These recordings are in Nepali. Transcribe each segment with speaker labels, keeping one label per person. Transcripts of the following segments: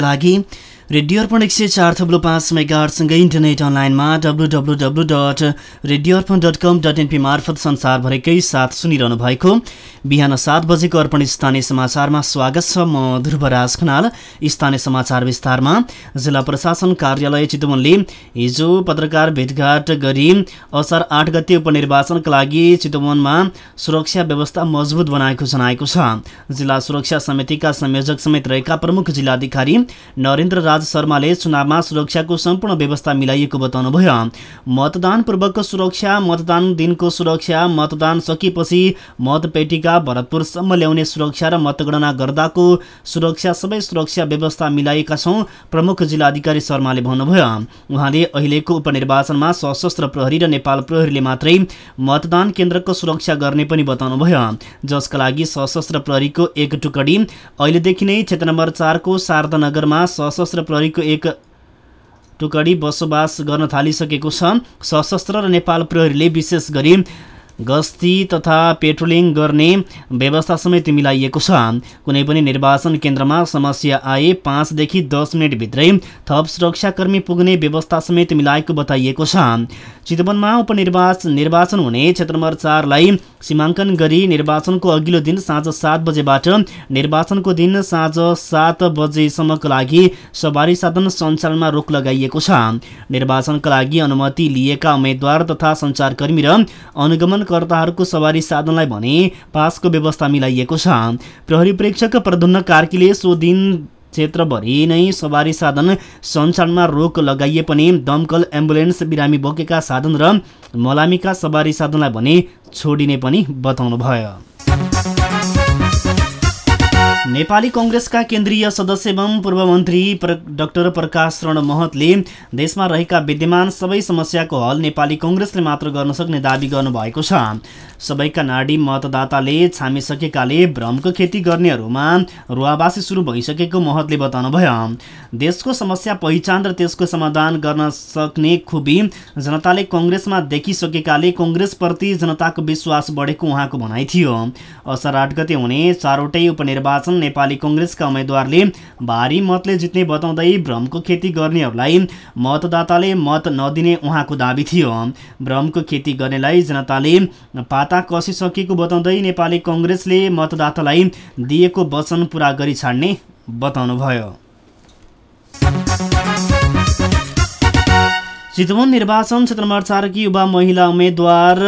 Speaker 1: लागि रेडियो अर्पण एक सय चार थप्लो पाँच मेगाहरूसँगै इन्टरनेट अनलाइनमा W W W dot radio Arpan dot com dot NP मार्फत संसारभरिकै साथ सुनिरहनु भएको बिहान सात बजेको अर्पण स्थानीय समाचारमा स्वागत छ म ध्रुवराज खनाल। स्थानीय समाचार विस्तारमा जिल्ला प्रशासन कार्यालय चितवनले हिजो पत्रकार भेटघाट गरी असार आठ गते उपनिर्वाचनका लागि चितवनमा सुरक्षा व्यवस्था मजबुत बनाएको जनाएको छ। जिल्ला सुरक्षा समितिका संयोजक समेत रहेका प्रमुख जिल्लाधिकारी नरेन्द्र राज शर्माले चुनावमा सुरक्षाको सम्पूर्ण व्यवस्था मिलाइएको बताउनुभयो। मतदान पूर्वकको सुरक्षा मतदान दिनको सुरक्षा मतदान सकिएपछि मतपेटिका भरतपुरसम्म ल्याउने सुरक्षा र मतगणना गर्दाको सुरक्षा सबै सुरक्षा व्यवस्था मिलाइएका छौँ प्रमुख जिल्लाधिकारी शर्माले भन्नुभयो। उहाँले अहिलेको उपनिर्वाचनमा सशस्त्र प्रहरी र नेपाल प्रहरीले मात्रै मतदान केन्द्रको सुरक्षा गर्ने पनि बताउनुभयो। जसका लागि सशस्त्र प्रहरीको एक टुकडी अहिलेदेखि नै क्षेत्र नम्बर चारको शारदानगरमा सशस्त्र प्रहरीको एक टुकडी बसोबास गर्न थालिसकेको छ सशस्त्र र नेपाल प्रहरीले विशेष गरी गस्ती तथा पेट्रोलिङ गर्ने व्यवस्था समेत मिलाइएको छ। कुनै पनि निर्वाचन केन्द्रमा समस्या आए पाँचदेखि दस मिनटभित्रै थप सुरक्षाकर्मी पुग्ने व्यवस्था समेत मिलाएको बताइएको छ। चितवनमा उपनिर्वाचन निर्वाचन हुने क्षेत्र नम्बर चारलाई सीमाङ्कन गरी निर्वाचनको अघिल्लो दिन साँझ सात बजेबाट निर्वाचनको दिन साँझ सात बजेसम्मको लागि सवारी साधन सञ्चालनमा रोक लगाइएको छ। निर्वाचनका लागि अनुमति लिएका उम्मेद्वार तथा सञ्चारकर्मी र अनुगमनकर्ताहरूको सवारी साधनलाई भने पासको व्यवस्था मिलाइएको छ। प्रहरी प्रेक्षक प्रधुन्न कार्कीले सो दिन क्षेत्रभरि नै सवारी साधन सञ्चालनमा रोक लगाइए पनि दमकल एम्बुलेन्स बिरामी बोकेका साधन र मलामीका सवारी साधनलाई भने छोडिने पनि बताउनुभयो। नेपाली कङ्ग्रेसका केन्द्रीय सदस्य एवं पूर्व मन्त्री डाक्टर प्रकाश रण महतले देशमा रहेका विद्यमान सबै समस्याको हल नेपाली कङ्ग्रेसले मात्र गर्न सक्ने दावी गर्नुभएको छ। सबैका नाडी मतदाताले छामिसकेकाले भ्रमको खेती गर्नेहरूमा रुवावासी सुरु भइसकेको महतले बताउनुभयो। देशको समस्या पहिचान र त्यसको समाधान गर्न सक्ने खुबी जनताले कङ्ग्रेसमा देखिसकेकाले कङ्ग्रेसप्रति जनताको विश्वास बढेको उहाँको भनाइ थियो। असार आठ गते हुने चारवटै उपनिर्वाचन नेपाली कङ्ग्रेसका उम्मेद्वारले भारी मतले जित्ने बताउँदै भ्रमको खेती गर्नेहरूलाई मतदाताले मत नदिने उहाँको दावी थियो। भ्रमको खेती गर्नेलाई जनताले पाता कसिसकेको बताउँदै नेपाली कङ्ग्रेसले मतदातालाई दिएको वचन पुरा गरी छाड्ने बताउनुभयो। चितवन निर्वाचन क्षेत्र नम्बर चारकी युवा महिला उम्मेद्वार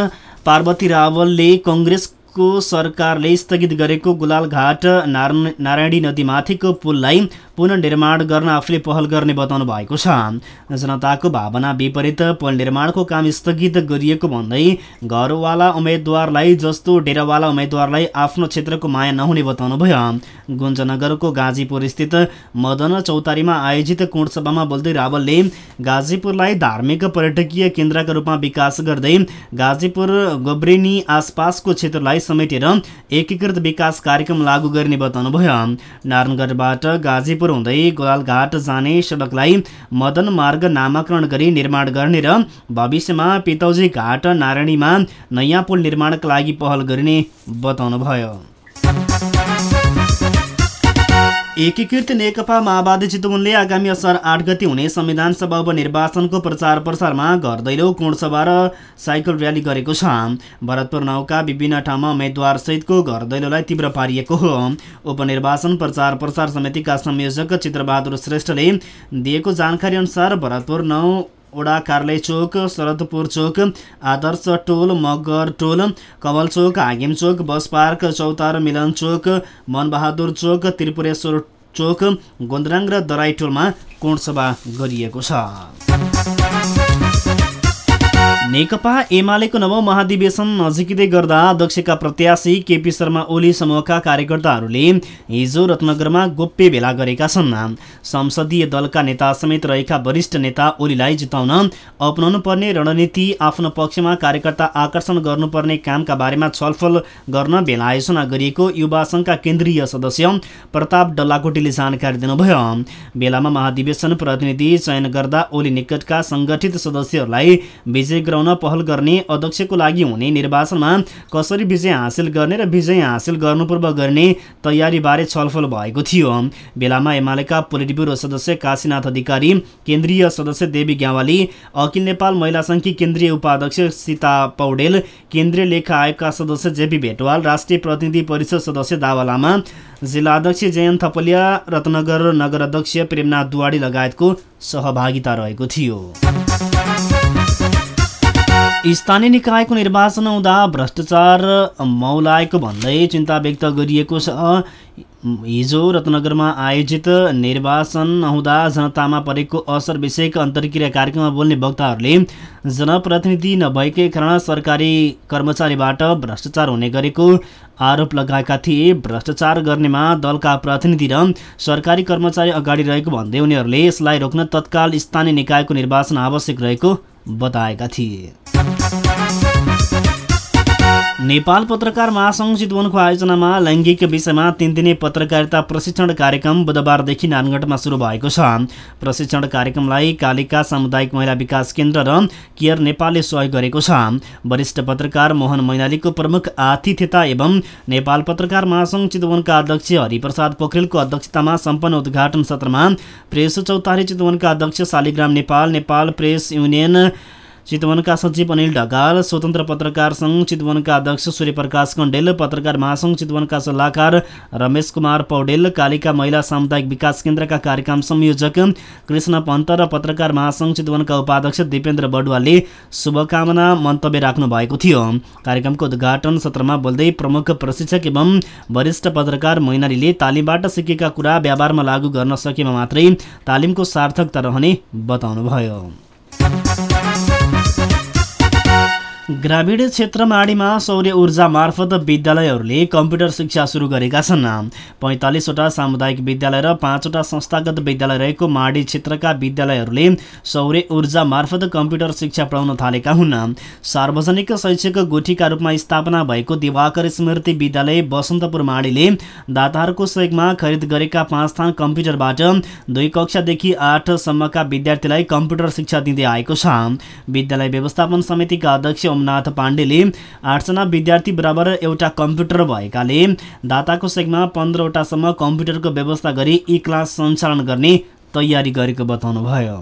Speaker 1: पार्वती रावलले कङ्ग्रेस को सरकारले स्थगित गरेको गुलालघाट नारायणी नदीमाथिको पुललाई पुनर्निर्माण गर्न आफूले पहल गर्ने बताउनु भएको छ। जनताको भावना विपरीत पुल निर्माणको काम स्थगित गरिएको भन्दै घरवाला उम्मेद्वारलाई जस्तो डेरावाला उम्मेद्वारलाई आफ्नो क्षेत्रको माया नहुने बताउनुभयो। गुन्जनगरको गाजीपुर स्थित मदन चौतारीमा आयोजित कोणसभामा बोल्दै रावलले गाजीपुरलाई धार्मिक पर्यटकीय केन्द्रका रूपमा विकास गर्दै गाजीपुर गोब्रेनी आसपासको क्षेत्रलाई समेटेर एकीकृत विकास कार्यक्रम लागू गर्ने बताउनुभयो। नारायणगढबाट गाजीपुर हुँदै गोलालघाट जाने सडकलाई मदन मार्ग नामाकरण गरी निर्माण गर्ने र भविष्यमा पितौजी घाट नारायणीमा नयाँ पुल निर्माणका लागि पहल गरिने बताउनुभयो। एकीकृत नेकपा माओवादी चितवनले आगामी असार आठ गति हुने संविधान सभा उपनिर्वाचनको प्रचार प्रसारमा घर दैलो कोणसभा र साइकल र्याली गरेको छ। भरतपुर नौका विभिन्न ठाउँमा उम्मेद्वार सहितको घर दैलोलाई तीव्र पारिएको हो। उपनिर्वाचन प्रचार प्रसार समितिका संयोजक चित्रबहादुर श्रेष्ठले दिएको जानकारी अनुसार भरतपुर नौ ओडा कार्यालय चोक शरदपुर चोक आदर्श टोल मगर टोल कवल चोक हागिम चोक बस पार्क चौतार मिलन चोक मनबहादुर चोक त्रिपुरेश्वर चोक गोन्द्राङ र दराई टोलमा कोणसभा गरिएको छ। नेकपा एमालेको नवौं महाधिवेशन नजिकै गर्दा अध्यक्षका प्रत्याशी केपी शर्मा ओली समूहका कार्यकर्ताहरूले हिजो रत्नगरमा गोप्य भेला गरेका छन्। संसदीय दलका नेता समेत रहेका वरिष्ठ नेता ओलीलाई जिताउन अपनाउनु पर्ने रणनीति आफ्नो पक्षमा कार्यकर्ता आकर्षण गर्नुपर्ने कामका बारेमा छलफल गर्न भेला आयोजना गरिएको युवा सङ्घका केन्द्रीय सदस्य प्रताप डल्लाकोटीले जानकारी दिनुभयो। भेलामा महाधिवेशन प्रतिनिधि चयन गर्दा ओली निकटका सङ्गठित सदस्यहरूलाई विजय गराउन पहल गर्ने अध्यक्षको लागि हुने निर्वाचनमा कसरी विजय हासिल गर्ने र विजय हासिल गर्नुपूर्व गर्ने तयारीबारे छलफल भएको थियो। बेलामा एमालेका पोलिट ब्युरो सदस्य काशीनाथ अधिकारी केन्द्रीय सदस्य देवी ग्यावाली अखिल नेपाल महिला सङ्घकी केन्द्रीय उपाध्यक्ष सीता पौडेल केन्द्रीय लेखा आयोगका सदस्य जेपी भेटवाल राष्ट्रिय प्रतिनिधि परिषद सदस्य दावा लामा जिल्ला अध्यक्ष जयन्त थपलिया रत्नगर नगर अध्यक्ष प्रेमनाथ दुवाडी लगायतको सहभागिता रहेको थियो। स्थानीय निकायको निर्वाचन हुँदा भ्रष्टाचार मौलाएको भन्दै चिन्ता व्यक्त गरिएको छ। हिजो रत्नगरमा आयोजित निर्वाचन हुँदा जनतामा परेको असर विषयक अन्तर्क्रिया कार्यक्रममा बोल्ने वक्ताहरूले जनप्रतिनिधि नभएकै कारण सरकारी कर्मचारीबाट भ्रष्टाचार हुने गरेको आरोप लगाएका थिए। भ्रष्टाचार गर्नेमा दलका प्रतिनिधि र सरकारी कर्मचारी अगाडि रहेको भन्दै उनीहरूले यसलाई रोक्न तत्काल स्थानीय निकायको निर्वाचन आवश्यक रहेको बताएका थिए। नेपाल पत्रकार महासङ्घ चितवनको आयोजनामा लैङ्गिक विषयमा तिन दिने पत्रकारिता प्रशिक्षण कार्यक्रम बुधबारदेखि नानगढमा सुरु भएको छ। प्रशिक्षण कार्यक्रमलाई कालिका सामुदायिक महिला विकास केन्द्र र केयर नेपालले सहयोग गरेको छ। वरिष्ठ पत्रकार मोहन मैनालीको प्रमुख आतिथ्यता एवं नेपाल पत्रकार महासङ्घ चितवनका अध्यक्ष हरिप्रसाद पोखरेलको अध्यक्षतामा सम्पन्न उद्घाटन सत्रमा प्रेस चौतारी चितवनका अध्यक्ष शालिग्राम नेपाल नेपाल प्रेस युनियन चितवनका सचिव अनिल ढकाल स्वतन्त्र पत्रकार सङ्घ चितवनका अध्यक्ष सूर्यप्रकाश कण्डेल पत्रकार महासङ्घ चितवनका सल्लाहकार रमेश कुमार पौडेल कालिका महिला सामुदायिक विकास केन्द्रका कार्यक्रम संयोजक कृष्ण पन्त र पत्रकार महासङ्घ चितवनका उपाध्यक्ष दिपेन्द्र बडुवालले शुभकामना मन्तव्य राख्नु भएको थियो। कार्यक्रमको उद्घाटन सत्रमा बोल्दै प्रमुख प्रशिक्षक एवं वरिष्ठ पत्रकार मैनालीले तालिमबाट सिकेका कुरा व्यापारमा लागू गर्न सकेमा मात्रै तालिमको सार्थकता रहने बताउनुभयो। ग्रामीण क्षेत्रमा आडीमा सौर्य ऊर्जा मार्फत विद्यालयहरूले कम्प्युटर शिक्षा सुरु गरेका छन्। पैँतालिसवटा सामुदायिक विद्यालय र पाँचवटा संस्थागत विद्यालय रहेको माडी क्षेत्रका विद्यालयहरूले सौर्य ऊर्जा मार्फत कम्प्युटर शिक्षा पढाउन थालेका हुन्। सार्वजनिक शैक्षिक गुठीका रूपमा स्थापना भएको दिवाकर स्मृति विद्यालय बसन्तपुर माडीले दाताहरूको सहयोगमा खरिद गरेका पाँच स्थान कम्प्युटरबाट दुई कक्षादेखि आठसम्मका विद्यार्थीलाई कम्प्युटर शिक्षा दिँदै आएको छ। विद्यालय व्यवस्थापन समितिका अध्यक्ष सोमनाथ पाण्डेले आठजना विद्यार्थी बराबर एउटा कम्प्युटर भएकाले दाताको सेगमा पन्ध्रवटासम्म कम्प्युटरको व्यवस्था गरी ई क्लास सञ्चालन गर्ने तयारी गरेको बताउनुभयो।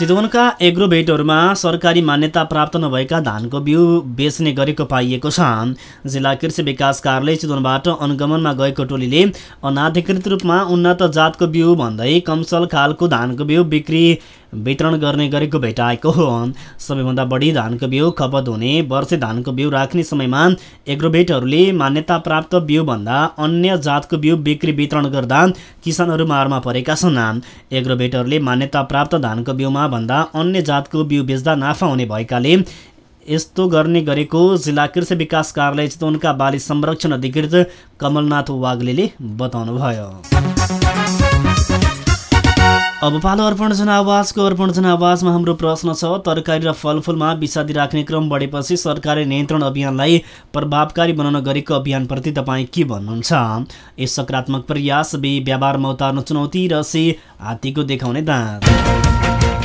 Speaker 1: चितवनका एग्रोभेटहरूमा सरकारी मान्यता प्राप्त नभएका धानको बिउ बेच्ने गरेको पाइएको छ। जिल्ला कृषि विकास कार्यालय चितवनबाट अनुगमनमा गएको टोलीले अनाधिकृत रूपमा उन्नत जातको बिउ भन्दै कमसल खालको धानको बिउ बिक्री वितरण गर्ने गरेको भेटाएको हो। सबैभन्दा बढी धानको बिउ खपत हुने वर्षे धानको बिउ राख्ने समयमा एग्रोभेटहरूले मान्यता प्राप्त बिउभन्दा अन्य जातको बिउ बिक्री वितरण गर्दा किसानहरू मारमा परेका छन्। एग्रोभेटहरूले मान्यता प्राप्त धानको बिउमा भन्दा अन्य जातको बिउ बेच्दा नाफा हुने भएकाले यस्तो गर्ने गरेको जिल्ला कृषि विकास कार्यालय चितवनका बाली संरक्षण अधिकृत कमलनाथ वाग्ले बताउनुभयो। अब पालो अर्पण जनावासको अर्पण जनावासमा हाम्रो प्रश्न छ तरकारी र फलफुलमा विषादी राख्ने क्रम बढेपछि सरकारले नियन्त्रण अभियानलाई प्रभावकारी बनाउन गरेको अभियानप्रति तपाईँ के भन्नुहुन्छ? यस सकारात्मक प्रयास बे व्यापारमा उतार्नु चुनौती र से हात्तीको देखाउने दाँत।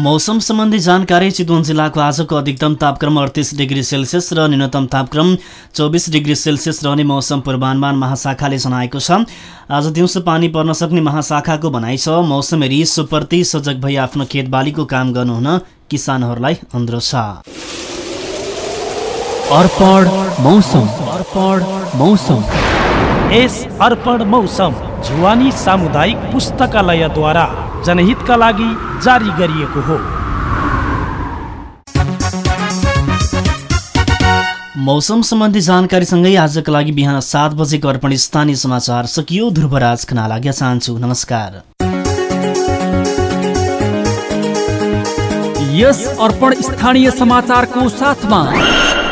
Speaker 1: मौसम सम्बन्धी जानकारी चितवन जिल्लाको आजको अधिकतम तापक्रम अडतिस डिग्री सेल्सियस र न्यूनतम तापक्रम चौबिस डिग्री सेल्सियस रहने मौसम पूर्वानुमान महाशाखाले जनाएको छ। आज दिउँसो पानी पर्न सक्ने महाशाखाको भनाइ छ मौसमेरी सुप्रति सजग भई आफ्नो खेतबालीको काम गर्नुहुन किसानहरूलाई अनुरोध छ।
Speaker 2: मौसम मौसम।
Speaker 3: यस अर्पण मौसम जुवानी सामुदायिक पुस्तकालयद्वारा जनहितका लागि जारी गरिएको हो।
Speaker 1: मौसम सम्बन्धी जानकारीसँगै आजका लागि बिहान सात बजेको अर्पण स्थानीय समाचार सकियो। ध्रुवराज खना लाग्न चाहन्छु। नमस्कार।
Speaker 2: यस अर्पण स्थानीय समाचारको साथमा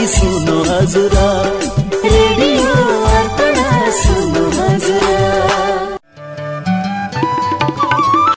Speaker 4: लागि सुन्नु हजुर।